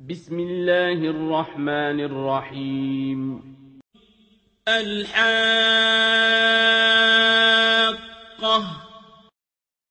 بسم الله الرحمن الرحيم الحاقة.